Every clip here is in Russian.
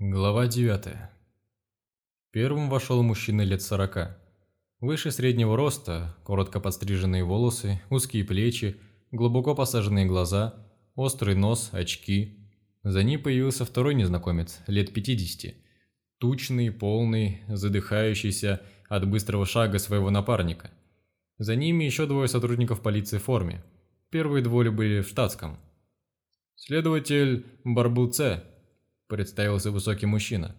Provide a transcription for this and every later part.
Глава 9. Первым вошел мужчина лет сорока. Выше среднего роста, коротко подстриженные волосы, узкие плечи, глубоко посаженные глаза, острый нос, очки. За ним появился второй незнакомец, лет 50. Тучный, полный, задыхающийся от быстрого шага своего напарника. За ними еще двое сотрудников полиции в форме. Первые двое были в штатском. Следователь Барбуце представился высокий мужчина.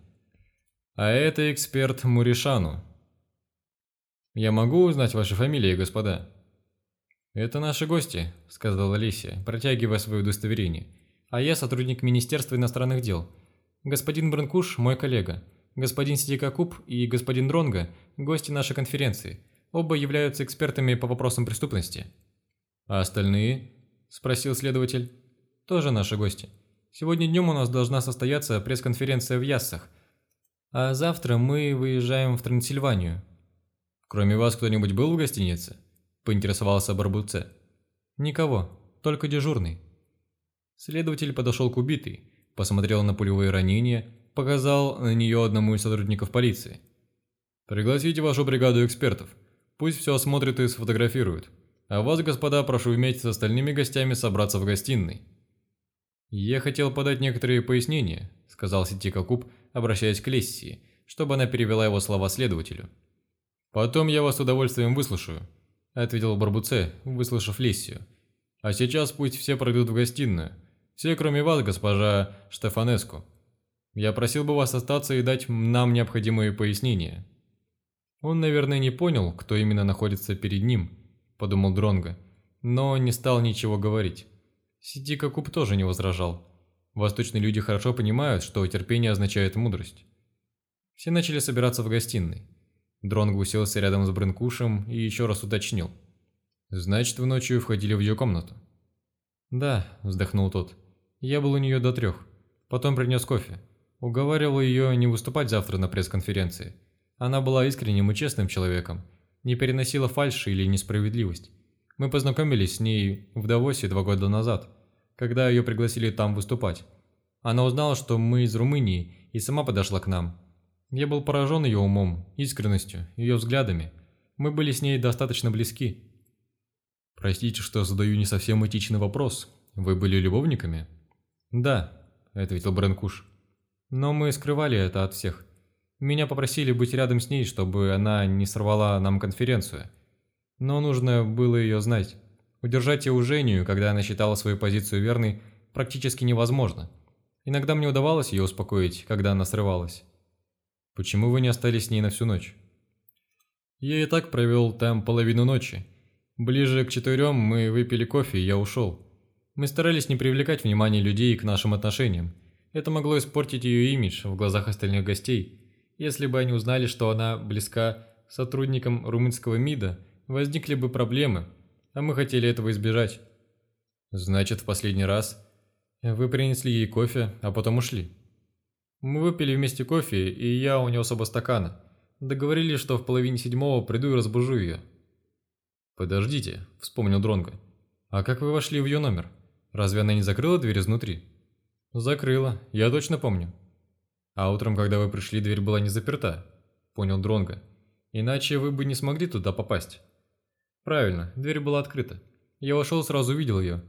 А это эксперт Муришану. Я могу узнать ваши фамилии, господа? Это наши гости, сказала Лисия, протягивая свое удостоверение. А я сотрудник Министерства иностранных дел. Господин Бранкуш – мой коллега. Господин Сидикакуб и господин Дронга – гости нашей конференции. Оба являются экспертами по вопросам преступности. А остальные? – спросил следователь. Тоже наши гости. Сегодня днем у нас должна состояться пресс-конференция в Яссах, а завтра мы выезжаем в Трансильванию. Кроме вас кто-нибудь был в гостинице? Поинтересовался Барбуце. Никого, только дежурный. Следователь подошел к убитой, посмотрел на пулевые ранения, показал на нее одному из сотрудников полиции. «Пригласите вашу бригаду экспертов. Пусть все осмотрят и сфотографируют. А вас, господа, прошу вместе с остальными гостями собраться в гостиной». «Я хотел подать некоторые пояснения», – сказал Ситика Куб, обращаясь к Лессии, чтобы она перевела его слова следователю. «Потом я вас с удовольствием выслушаю», – ответил Барбуце, выслушав Лессию. «А сейчас пусть все пройдут в гостиную. Все, кроме вас, госпожа Штефанеску. Я просил бы вас остаться и дать нам необходимые пояснения». Он, наверное, не понял, кто именно находится перед ним, подумал Дронго, но не стал ничего говорить. Сидика Куб тоже не возражал. Восточные люди хорошо понимают, что терпение означает мудрость. Все начали собираться в гостиной. Дронго уселся рядом с Брынкушем и еще раз уточнил. «Значит, вы ночью входили в ее комнату?» «Да», – вздохнул тот. «Я был у нее до трех. Потом принес кофе. Уговаривал ее не выступать завтра на пресс-конференции. Она была искренним и честным человеком, не переносила фальши или несправедливость. Мы познакомились с ней в Давосе два года назад, когда ее пригласили там выступать. Она узнала, что мы из Румынии, и сама подошла к нам. Я был поражен ее умом, искренностью, ее взглядами. Мы были с ней достаточно близки. «Простите, что задаю не совсем этичный вопрос. Вы были любовниками?» «Да», – ответил Бренкуш. «Но мы скрывали это от всех. Меня попросили быть рядом с ней, чтобы она не сорвала нам конференцию. Но нужно было ее знать. Удержать Евжению, когда она считала свою позицию верной, практически невозможно. Иногда мне удавалось ее успокоить, когда она срывалась. Почему вы не остались с ней на всю ночь? Я и так провел там половину ночи. Ближе к четырем мы выпили кофе, и я ушел. Мы старались не привлекать внимание людей к нашим отношениям. Это могло испортить ее имидж в глазах остальных гостей. Если бы они узнали, что она близка сотрудникам румынского МИДа, возникли бы проблемы, а мы хотели этого избежать. Значит, в последний раз вы принесли ей кофе, а потом ушли. Мы выпили вместе кофе, и я унес оба стакана. Договорились, что в половине седьмого приду и разбужу ее. Подождите, вспомнил Дронго. А как вы вошли в ее номер? Разве она не закрыла дверь изнутри? Закрыла, я точно помню. А утром, когда вы пришли, дверь была не заперта, понял Дронго. Иначе вы бы не смогли туда попасть. Правильно, дверь была открыта. Я вошел, сразу увидел ее.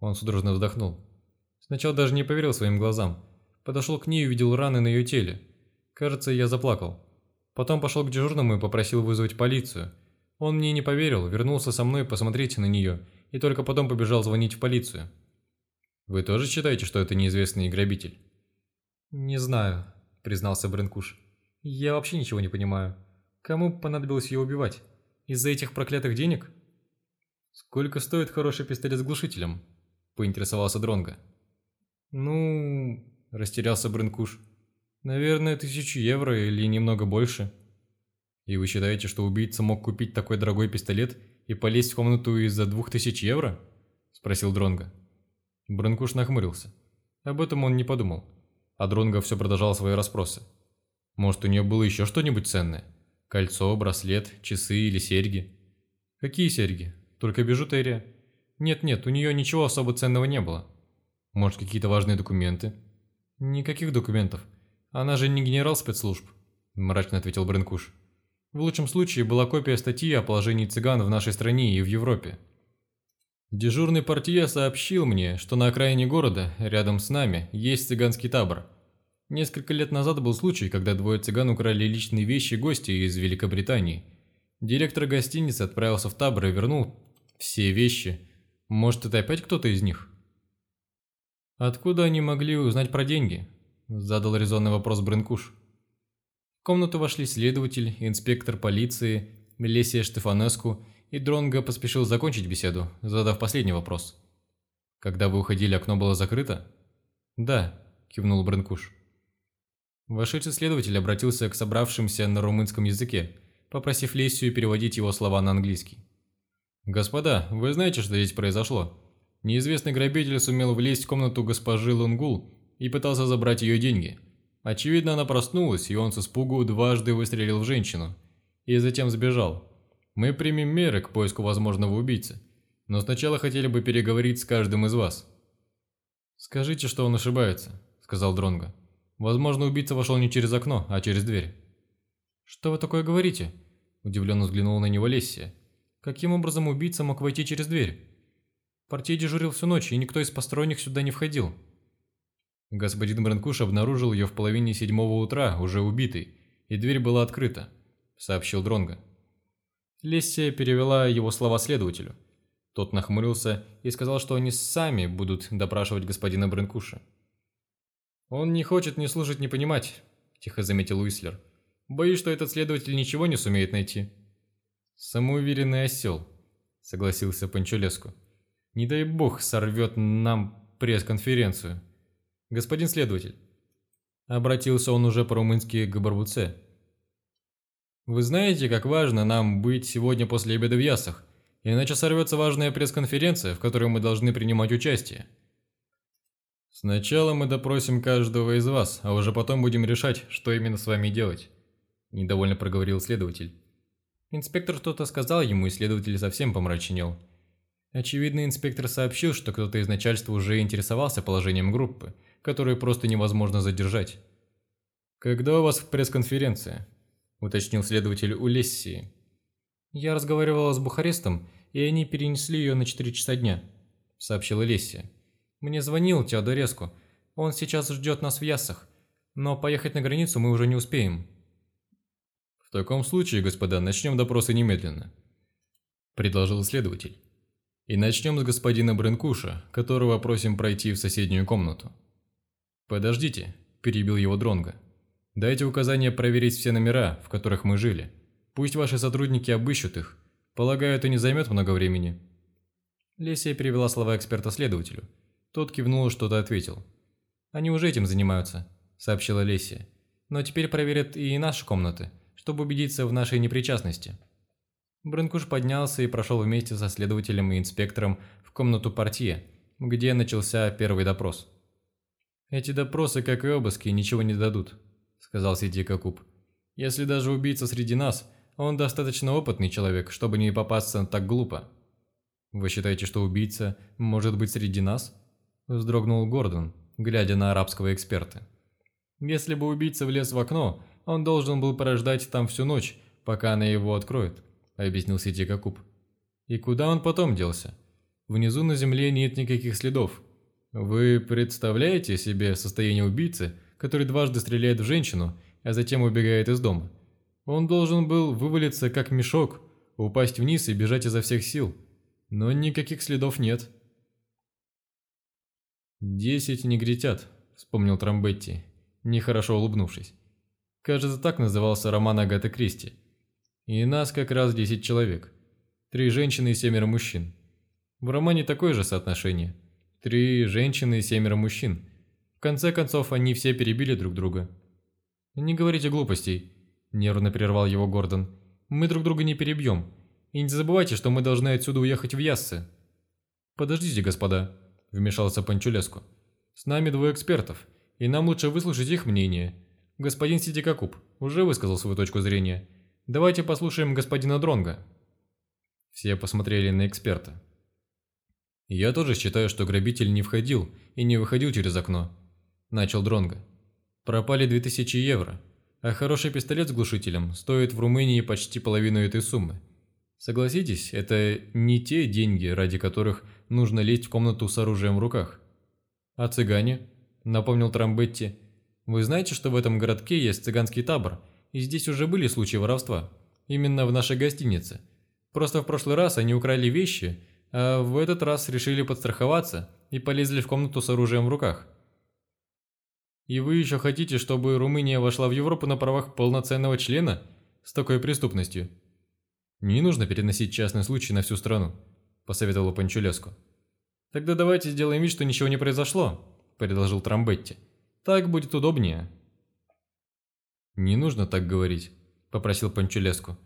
Он судорожно вздохнул. Сначала даже не поверил своим глазам. Подошел к ней и увидел раны на ее теле. Кажется, я заплакал. Потом пошел к дежурному и попросил вызвать полицию. Он мне не поверил, вернулся со мной посмотреть на нее и только потом побежал звонить в полицию. Вы тоже считаете, что это неизвестный грабитель? Не знаю, признался Бренкуш. Я вообще ничего не понимаю. Кому понадобилось ее убивать? Из-за этих проклятых денег? Сколько стоит хороший пистолет с глушителем? Поинтересовался Дронга. Ну, растерялся Брынкуш. Наверное, тысячу евро или немного больше. И вы считаете, что убийца мог купить такой дорогой пистолет и полезть в комнату из-за двух тысяч евро? Спросил Дронга. Брынкуш нахмурился. Об этом он не подумал. А Дронга все продолжал свои расспросы. Может, у нее было еще что-нибудь ценное? Кольцо, браслет, часы или серьги? Какие серьги? Только бижутерия? Нет-нет, у нее ничего особо ценного не было. Может, какие-то важные документы? Никаких документов. Она же не генерал спецслужб», – мрачно ответил Бренкуш. «В лучшем случае была копия статьи о положении цыган в нашей стране и в Европе. Дежурный портье сообщил мне, что на окраине города, рядом с нами, есть цыганский табор. Несколько лет назад был случай, когда двое цыган украли личные вещи гостя из Великобритании. Директор гостиницы отправился в табор и вернул все вещи. Может, это опять кто-то из них? Откуда они могли узнать про деньги? Задал резонный вопрос Бренкуш. В комнату вошли следователь, инспектор полиции, Лесия Штефанеску и Дронго поспешил закончить беседу, задав последний вопрос. «Когда вы уходили, окно было закрыто?» «Да», – кивнул Бренкуш. Вошедший следователь обратился к собравшимся на румынском языке, попросив Лесию переводить его слова на английский. «Господа, вы знаете, что здесь произошло? Неизвестный грабитель сумел влезть в комнату госпожи Лунгул и пытался забрать ее деньги. Очевидно, она проснулась, и он с испугу дважды выстрелил в женщину. И затем сбежал. Мы примем меры к поиску возможного убийцы, но сначала хотели бы переговорить с каждым из вас. Скажите, что он ошибается, сказал Дронго. Возможно, убийца вошел не через окно, а через дверь. Что вы такое говорите? Удивленно взглянула на него Лессия. Каким образом убийца мог войти через дверь? Партий дежурил всю ночь, и никто из посторонних сюда не входил. Господин Бранкуш обнаружил ее в половине седьмого утра, уже убитой, и дверь была открыта, сообщил Дронго. Лессия перевела его слова следователю. Тот нахмурился и сказал, что они сами будут допрашивать господина Бренкуша. «Он не хочет ни слушать, ни понимать», – тихо заметил Уислер. «Боюсь, что этот следователь ничего не сумеет найти». «Самоуверенный осел», – согласился Панчулеску. «Не дай бог сорвет нам пресс-конференцию». «Господин следователь», – обратился он уже по-румынски к Барбуце, – вы знаете, как важно нам быть сегодня после обеда в Ясах, иначе сорвется важная пресс-конференция, в которой мы должны принимать участие. Сначала мы допросим каждого из вас, а уже потом будем решать, что именно с вами делать», – недовольно проговорил следователь. Инспектор что-то сказал ему, и следователь совсем помрачнел. Очевидно, инспектор сообщил, что кто-то из начальства уже интересовался положением группы, которую просто невозможно задержать. «Когда у вас пресс-конференция?» уточнил следователь у Лессии. «Я разговаривала с Бухарестом, и они перенесли ее на 4 часа дня», – сообщила Лессия. «Мне звонил Теодореску. Он сейчас ждет нас в Яссах, но поехать на границу мы уже не успеем». «В таком случае, господа, начнем допросы немедленно», – предложил следователь. «И начнем с господина Бренкуша, которого просим пройти в соседнюю комнату». «Подождите», – перебил его Дронга. Дайте указание проверить все номера, в которых мы жили. Пусть ваши сотрудники обыщут их. Полагаю, это не займет много времени». Лесия перевела слова эксперта следователю. Тот кивнул и что-то ответил. «Они уже этим занимаются», – сообщила Лесия. «Но теперь проверят и наши комнаты, чтобы убедиться в нашей непричастности». Брынкуш поднялся и прошел вместе со следователем и инспектором в комнату портье, где начался первый допрос. Эти допросы, как и обыски, ничего не дадут сказал Сиди Кокуб. «Если даже убийца среди нас, он достаточно опытный человек, чтобы не попасться так глупо». «Вы считаете, что убийца может быть среди нас?» Вздрогнул Гордон, глядя на арабского эксперта. «Если бы убийца влез в окно, он должен был порождать там всю ночь, пока она его откроет», – объяснил Сиди Кокуб. «И куда он потом делся? Внизу на земле нет никаких следов. Вы представляете себе состояние убийцы, который дважды стреляет в женщину, а затем убегает из дома. Он должен был вывалиться как мешок, упасть вниз и бежать изо всех сил. Но никаких следов нет. «Десять негритят», — вспомнил Трамбетти, нехорошо улыбнувшись. Кажется, так назывался роман Агаты Кристи. И нас как раз десять человек. Три женщины и семеро мужчин. В романе такое же соотношение. Три женщины и семеро мужчин конце концов, они все перебили друг друга. «Не говорите глупостей», – нервно прервал его Гордон. «Мы друг друга не перебьем. И не забывайте, что мы должны отсюда уехать в Яссы». «Подождите, господа», – вмешался Панчулеску. «С нами двое экспертов, и нам лучше выслушать их мнение. Господин Сидикакуб уже высказал свою точку зрения. Давайте послушаем господина Дронга. Все посмотрели на эксперта. «Я тоже считаю, что грабитель не входил и не выходил через окно», начал Дронго. Пропали 2000 евро, а хороший пистолет с глушителем стоит в Румынии почти половину этой суммы. Согласитесь, это не те деньги, ради которых нужно лезть в комнату с оружием в руках. А цыгане? Напомнил Трамбетти. Вы знаете, что в этом городке есть цыганский табор, и здесь уже были случаи воровства. Именно в нашей гостинице. Просто в прошлый раз они украли вещи, а в этот раз решили подстраховаться и полезли в комнату с оружием в руках. И вы еще хотите, чтобы Румыния вошла в Европу на правах полноценного члена с такой преступностью? Не нужно переносить частный случай на всю страну, посоветовал Панчулеску. Тогда давайте сделаем вид, что ничего не произошло, предложил Трамбетти. Так будет удобнее. Не нужно так говорить, попросил Панчулеску.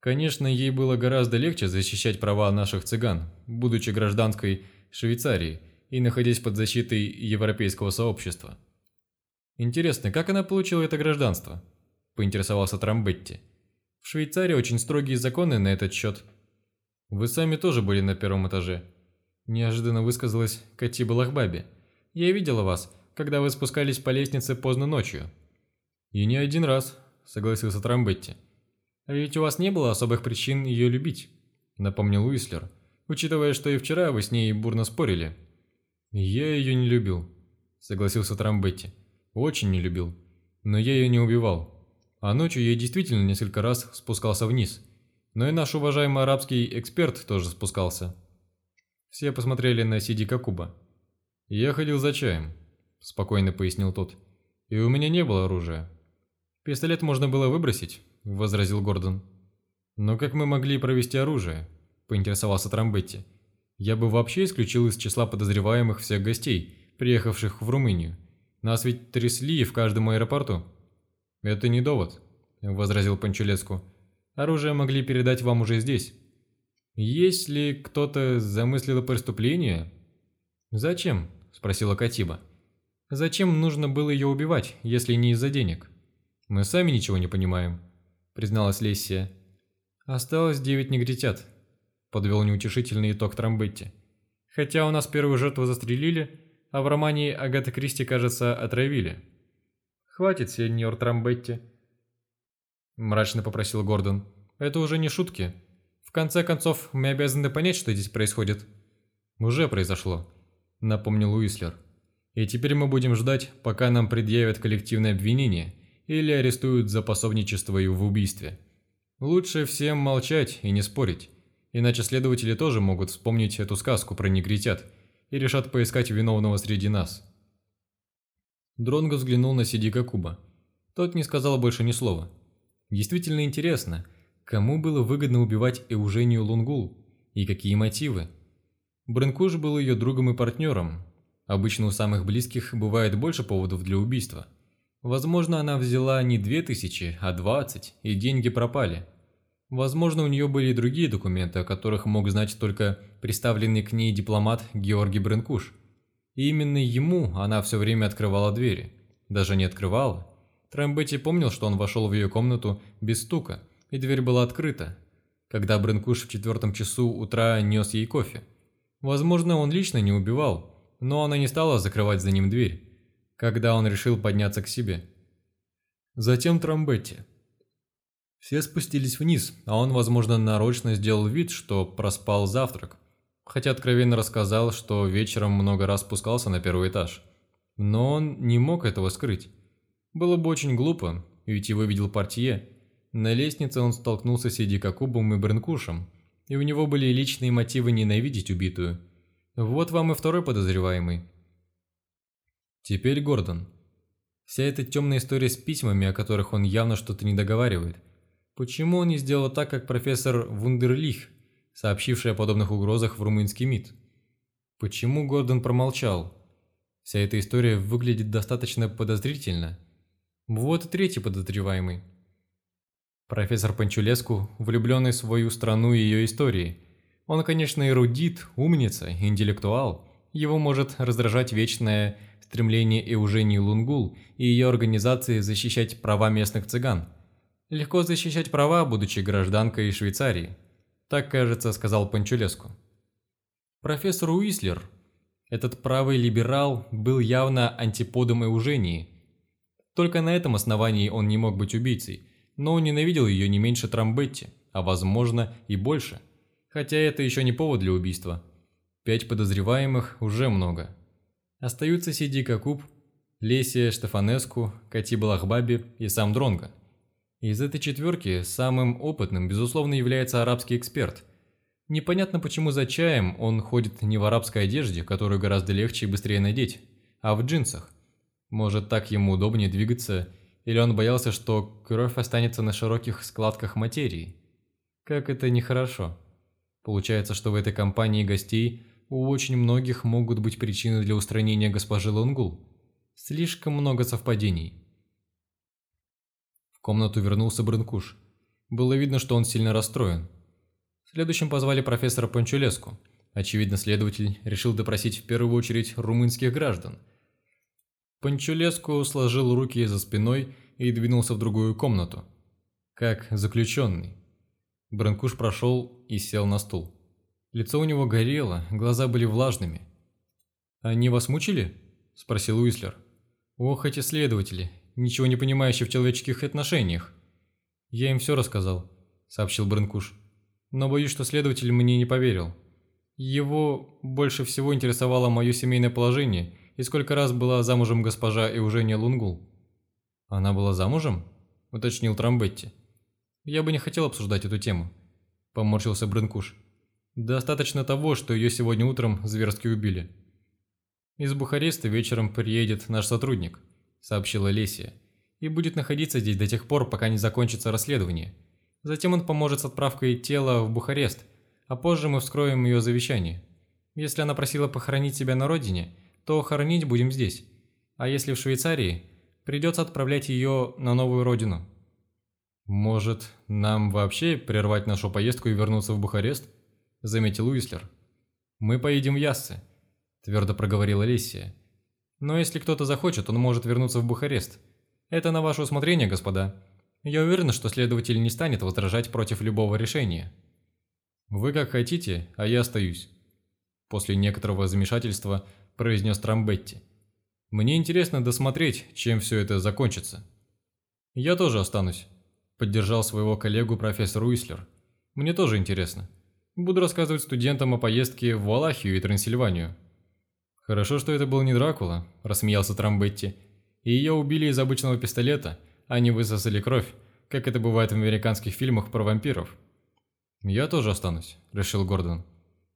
Конечно, ей было гораздо легче защищать права наших цыган, будучи гражданской Швейцарии и находясь под защитой европейского сообщества. Интересно, как она получила это гражданство? Поинтересовался Трамбетти. В Швейцарии очень строгие законы на этот счет. Вы сами тоже были на первом этаже. Неожиданно высказалась Катиба Лахбаби. Я видела вас, когда вы спускались по лестнице поздно ночью. И не один раз, согласился Трамбетти. А ведь у вас не было особых причин ее любить, напомнил Уислер, учитывая, что и вчера вы с ней бурно спорили. Я ее не любил, согласился Трамбетти. Очень не любил. Но я ее не убивал. А ночью я действительно несколько раз спускался вниз. Но и наш уважаемый арабский эксперт тоже спускался. Все посмотрели на Сиди Какуба. «Я ходил за чаем», – спокойно пояснил тот. «И у меня не было оружия». «Пистолет можно было выбросить», – возразил Гордон. «Но как мы могли провести оружие?» – поинтересовался Трамбетти. «Я бы вообще исключил из числа подозреваемых всех гостей, приехавших в Румынию. Нас ведь трясли в каждом аэропорту». «Это не довод», – возразил Панчулеску. «Оружие могли передать вам уже здесь». «Если кто-то замыслил преступление...» «Зачем?» – спросила Катиба. «Зачем нужно было ее убивать, если не из-за денег?» «Мы сами ничего не понимаем», – призналась Лессия. «Осталось девять негритят», – подвел неутешительный итог Трамбетти. «Хотя у нас первую жертву застрелили, а в романе Агаты Кристи, кажется, отравили». «Хватит, сеньор Трамбетти», – мрачно попросил Гордон. «Это уже не шутки. В конце концов, мы обязаны понять, что здесь происходит». «Уже произошло», – напомнил Уислер. «И теперь мы будем ждать, пока нам предъявят коллективное обвинение или арестуют за пособничество и в убийстве. Лучше всем молчать и не спорить, иначе следователи тоже могут вспомнить эту сказку про негритят и решат поискать виновного среди нас». Дронго взглянул на Сидика Куба. Тот не сказал больше ни слова. Действительно интересно, кому было выгодно убивать Эужению Лунгул и какие мотивы? Бренкуш был ее другом и партнером. Обычно у самых близких бывает больше поводов для убийства. Возможно, она взяла не две тысячи, а двадцать, и деньги пропали. Возможно, у нее были и другие документы, о которых мог знать только представленный к ней дипломат Георгий Бренкуш – и именно ему она все время открывала двери. Даже не открывала. Трамбетти помнил, что он вошел в ее комнату без стука, и дверь была открыта, когда Бренкуш в четвертом часу утра нес ей кофе. Возможно, он лично не убивал, но она не стала закрывать за ним дверь, когда он решил подняться к себе. Затем Трамбетти. Все спустились вниз, а он, возможно, нарочно сделал вид, что проспал завтрак хотя откровенно рассказал, что вечером много раз спускался на первый этаж. Но он не мог этого скрыть. Было бы очень глупо, ведь его видел портье. На лестнице он столкнулся с Эдикакубом и Бренкушем, и у него были личные мотивы ненавидеть убитую. Вот вам и второй подозреваемый. Теперь Гордон. Вся эта темная история с письмами, о которых он явно что-то не договаривает. Почему он не сделал так, как профессор Вундерлих – сообщивший о подобных угрозах в румынский МИД. Почему Гордон промолчал? Вся эта история выглядит достаточно подозрительно. Вот и третий подозреваемый. Профессор Панчулеску, влюбленный в свою страну и ее истории. Он, конечно, эрудит, умница, интеллектуал. Его может раздражать вечное стремление Эужении Лунгул и ее организации защищать права местных цыган. Легко защищать права, будучи гражданкой Швейцарии. Так, кажется, сказал Панчулеску. Профессор Уислер, этот правый либерал, был явно антиподом Эужении. Только на этом основании он не мог быть убийцей, но он ненавидел ее не меньше Трамбетти, а возможно и больше. Хотя это еще не повод для убийства. Пять подозреваемых уже много. Остаются Сиди Кокуб, Лесия Штефанеску, Катиба Лахбаби и сам Дронга. Из этой четверки самым опытным, безусловно, является арабский эксперт. Непонятно, почему за чаем он ходит не в арабской одежде, которую гораздо легче и быстрее надеть, а в джинсах. Может, так ему удобнее двигаться, или он боялся, что кровь останется на широких складках материи. Как это нехорошо. Получается, что в этой компании гостей у очень многих могут быть причины для устранения госпожи Лунгул. Слишком много совпадений. В комнату вернулся Брынкуш. Было видно, что он сильно расстроен. Следующим позвали профессора Панчулеску. Очевидно, следователь решил допросить в первую очередь румынских граждан. Панчулеску сложил руки за спиной и двинулся в другую комнату. Как заключенный. Бранкуш прошел и сел на стул. Лицо у него горело, глаза были влажными. «Они вас мучили?» – спросил Уислер. «Ох, эти следователи, ничего не понимающие в человеческих отношениях. Я им все рассказал, сообщил Брынкуш. Но боюсь, что следователь мне не поверил. Его больше всего интересовало мое семейное положение и сколько раз была замужем госпожа Эужения Лунгул. Она была замужем? уточнил Трамбетти. Я бы не хотел обсуждать эту тему, поморщился Брынкуш. Достаточно того, что ее сегодня утром зверски убили. Из Бухареста вечером приедет наш сотрудник –– сообщила Лесия, – «и будет находиться здесь до тех пор, пока не закончится расследование. Затем он поможет с отправкой тела в Бухарест, а позже мы вскроем ее завещание. Если она просила похоронить себя на родине, то хоронить будем здесь, а если в Швейцарии, придется отправлять ее на новую родину». «Может, нам вообще прервать нашу поездку и вернуться в Бухарест?» – заметил Уислер. «Мы поедем в Яссы», – твердо проговорила Лесия. Но если кто-то захочет, он может вернуться в Бухарест. Это на ваше усмотрение, господа. Я уверен, что следователь не станет возражать против любого решения. Вы как хотите, а я остаюсь. После некоторого замешательства произнес Трамбетти. Мне интересно досмотреть, чем все это закончится. Я тоже останусь, поддержал своего коллегу профессор Уислер. Мне тоже интересно. Буду рассказывать студентам о поездке в Валахию и Трансильванию. «Хорошо, что это был не Дракула», – рассмеялся Трамбетти. «И ее убили из обычного пистолета, а не высосали кровь, как это бывает в американских фильмах про вампиров». «Я тоже останусь», – решил Гордон.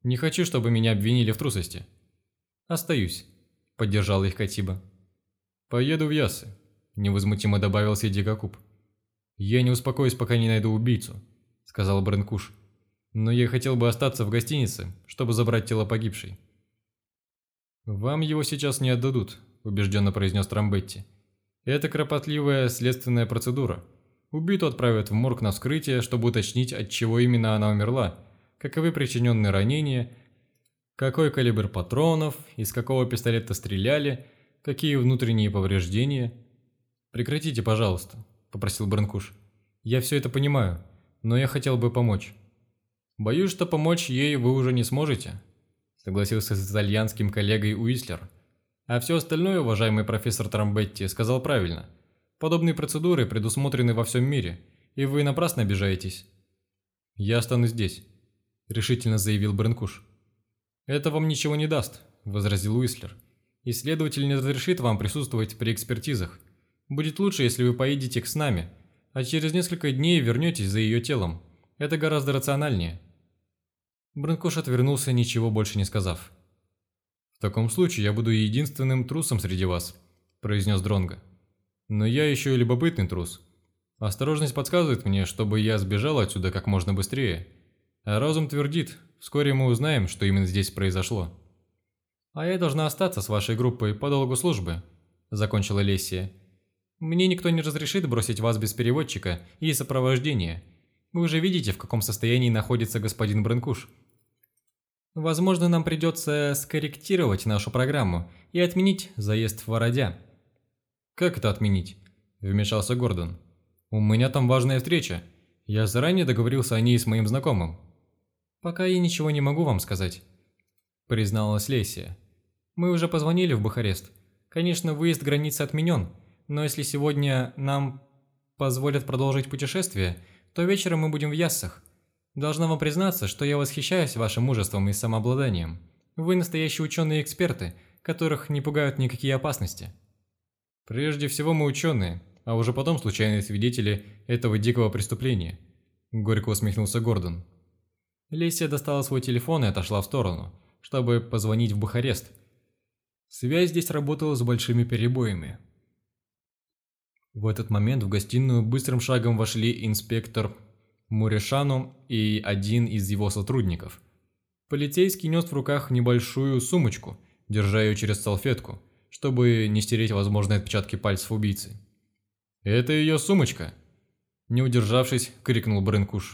«Не хочу, чтобы меня обвинили в трусости». «Остаюсь», – поддержал их Катиба. «Поеду в Ясы», – невозмутимо добавил Сиди Кокуб. «Я не успокоюсь, пока не найду убийцу», – сказал Бренкуш. «Но я хотел бы остаться в гостинице, чтобы забрать тело погибшей». «Вам его сейчас не отдадут», – убежденно произнес Трамбетти. «Это кропотливая следственная процедура. Убиту отправят в морг на вскрытие, чтобы уточнить, от чего именно она умерла, каковы причиненные ранения, какой калибр патронов, из какого пистолета стреляли, какие внутренние повреждения». «Прекратите, пожалуйста», – попросил Бранкуш. «Я все это понимаю, но я хотел бы помочь». «Боюсь, что помочь ей вы уже не сможете», согласился с итальянским коллегой Уислер. А все остальное, уважаемый профессор Трамбетти, сказал правильно. Подобные процедуры предусмотрены во всем мире, и вы напрасно обижаетесь. «Я останусь здесь», – решительно заявил Бренкуш. «Это вам ничего не даст», – возразил Уислер. «Исследователь не разрешит вам присутствовать при экспертизах. Будет лучше, если вы поедете к с нами, а через несколько дней вернетесь за ее телом. Это гораздо рациональнее». Бранкош отвернулся, ничего больше не сказав. «В таком случае я буду единственным трусом среди вас», – произнес Дронго. «Но я еще и любопытный трус. Осторожность подсказывает мне, чтобы я сбежал отсюда как можно быстрее. А разум твердит, вскоре мы узнаем, что именно здесь произошло». «А я должна остаться с вашей группой по долгу службы», – закончила Лессия. «Мне никто не разрешит бросить вас без переводчика и сопровождения. Вы уже видите, в каком состоянии находится господин Бранкуш». Возможно, нам придется скорректировать нашу программу и отменить заезд в Вородя». «Как это отменить?» – вмешался Гордон. «У меня там важная встреча. Я заранее договорился о ней с моим знакомым». «Пока я ничего не могу вам сказать», – призналась Лесия. «Мы уже позвонили в Бухарест. Конечно, выезд границы отменен, но если сегодня нам позволят продолжить путешествие, то вечером мы будем в Яссах. Должна вам признаться, что я восхищаюсь вашим мужеством и самообладанием. Вы настоящие ученые и эксперты, которых не пугают никакие опасности. Прежде всего мы ученые, а уже потом случайные свидетели этого дикого преступления. Горько усмехнулся Гордон. Лесия достала свой телефон и отошла в сторону, чтобы позвонить в Бухарест. Связь здесь работала с большими перебоями. В этот момент в гостиную быстрым шагом вошли инспектор Мурешану и один из его сотрудников. Полицейский нес в руках небольшую сумочку, держа ее через салфетку, чтобы не стереть возможные отпечатки пальцев убийцы. «Это ее сумочка!» Не удержавшись, крикнул Бренкуш.